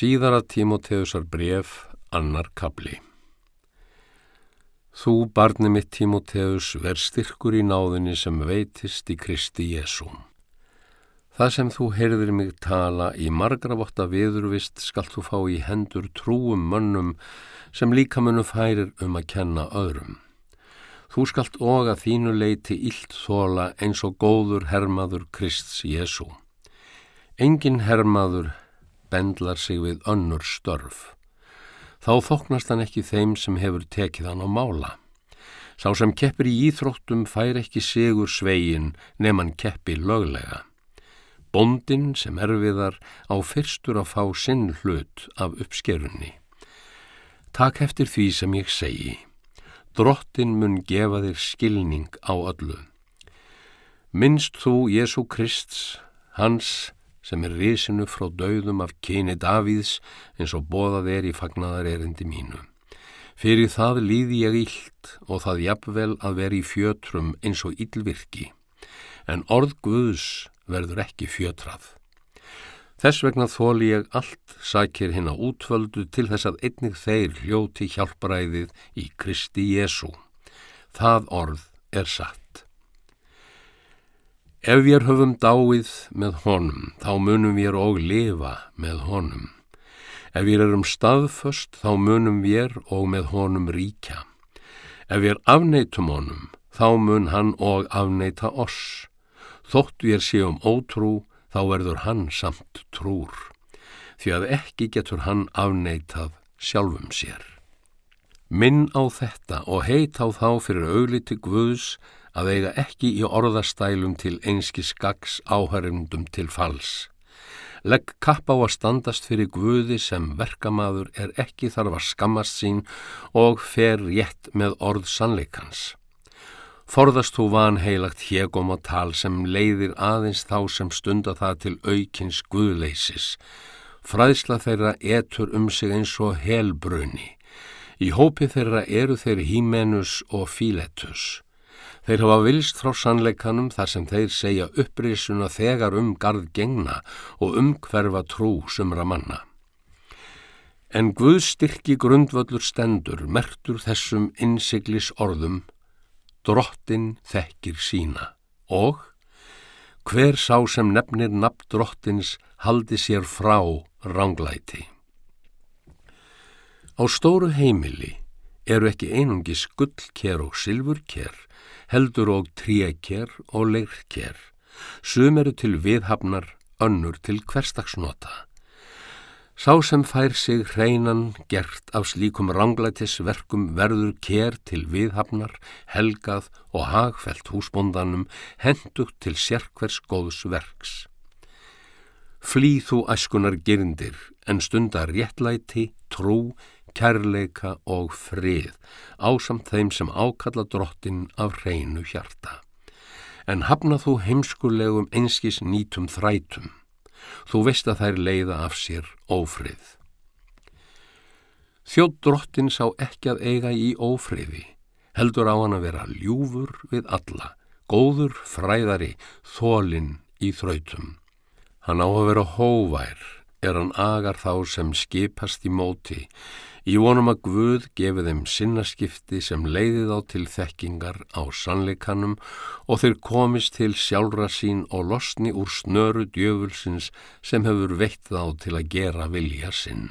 Síðara Tímoteusar bref, annar kabli. Þú, barni mitt Tímoteus, verð styrkur í náðinni sem veitist í Kristi Jésúm. Það sem þú heyrðir mig tala í margravotta viðurvist skal þú fá í hendur trúum mönnum sem líka munum færir um að kenna öðrum. Þú skalt og að þínu leiti illt þóla eins og góður hermaður Krists Jésu. Engin hermaður bendlar sig við önnur störf. Þá þoknast hann ekki þeim sem hefur tekið hann á mála. Sá sem keppir í íþróttum fær ekki sigur svegin nefn keppi löglega. Bondin sem erfiðar á fyrstur að fá sinn hlut af uppskerunni. Takk eftir því sem ég segi. Drottin mun gefa þér skilning á öllu. Minnst þú Jésu Krist, hans sem er risinu frá dauðum af kyni Davíðs eins og bóðað er í fagnaðar erindi mínu. Fyrir það líði ég ílt og það jafnvel að veri í fjötrum eins og ílvirki, en orð Guðs verður ekki fjötrað. Þess vegna þóli ég allt sækir hinn á útvöldu til þess að einnig þeir hljóti hjálparæðið í Kristi Jésu. Það orð er satt. Ef við höfum dáið með honum, þá munum við og lifa með honum. Ef við erum staðföst, þá munum við og með honum ríkja. Ef við afneitum honum, þá mun hann og afneita oss. Þótt við séum ótrú, þá verður hann samt trúr, því að ekki getur hann afneitað sjálfum sér. Minn á þetta og heit á þá fyrir augliti Guðs að eiga ekki í orðastælum til einski skags áhærundum til fals. Legg kapp á að standast fyrir Guði sem verkamaður er ekki þarf að skammast sín og fer rétt með orð sannleikans. Forðast þú vanheilagt hegum og tal sem leiðir aðeins þá sem stunda það til aukins guðleisis. Fræðsla þeirra etur um sig eins og helbrunni. Í hópi þeirra eru þeir hímenus og fíletus. Þeir hafa vilst frá sannleikanum þar sem þeir segja upprisuna þegar um garð gengna og umhverfa trú sumra manna. En Guð styrki grundvöldur stendur, mertur þessum innsiglis orðum, drottin þekkir sína og hver sá sem nefnir nafn drottins haldi sér frá ránglæti. Á stóru heimili eru ekki einungi skullker og silfurker, heldur og tríeker og leirker. Sum eru til viðhafnar, önnur til hverstagsnota. Sá sem fær sig hreinan gert af slíkum ranglætisverkum verður ker til viðhafnar, helgað og hagfelt húsbóndanum hendugt til sérkvers góðs verks. Flýð þú æskunar gerindir en stundar réttlæti, trú, kærleika og frið ásamt þeim sem ákalla drottin af hreinu hjarta. En hafna þú heimskulegum einskis nýtum þrætum. Þú veist að þær leiða af sér ófrið. Þjótt drottin sá ekki að eiga í ófriði, heldur á hann að vera ljúfur við alla, góður fræðari, þólinn í þrautum. Hann á að vera hóvær, er hann agar þá sem skipast í móti, Í vonum að Guð gefi þeim sinnaskipti sem leiðið á til þekkingar á sannleikanum og þeir komist til sjálfra sín og losni úr snöru djöfulsins sem hefur veitt þá til að gera vilja sinn.